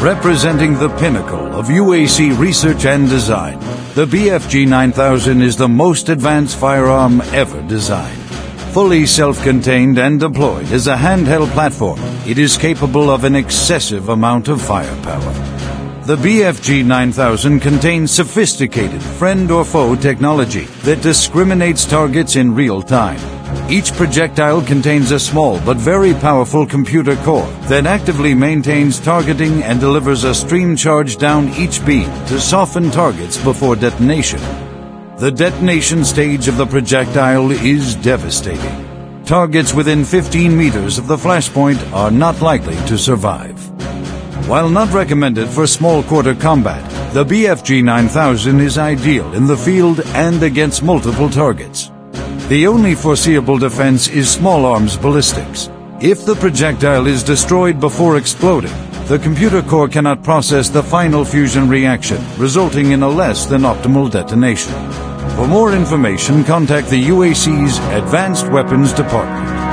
Representing the pinnacle of UAC research and design, the BFG 9000 is the most advanced firearm ever designed. Fully self-contained and deployed as a handheld platform, it is capable of an excessive amount of firepower. The BFG 9000 contains sophisticated friend or foe technology that discriminates targets in real time. Each projectile contains a small but very powerful computer core that actively maintains targeting and delivers a stream charge down each beam to soften targets before detonation. The detonation stage of the projectile is devastating. Targets within 15 meters of the flashpoint are not likely to survive. While not recommended for small quarter combat, the BFG 9000 is ideal in the field and against multiple targets. The only foreseeable defense is small arms ballistics. If the projectile is destroyed before exploding, the computer core cannot process the final fusion reaction, resulting in a less than optimal detonation. For more information, contact the UAC's Advanced Weapons Department.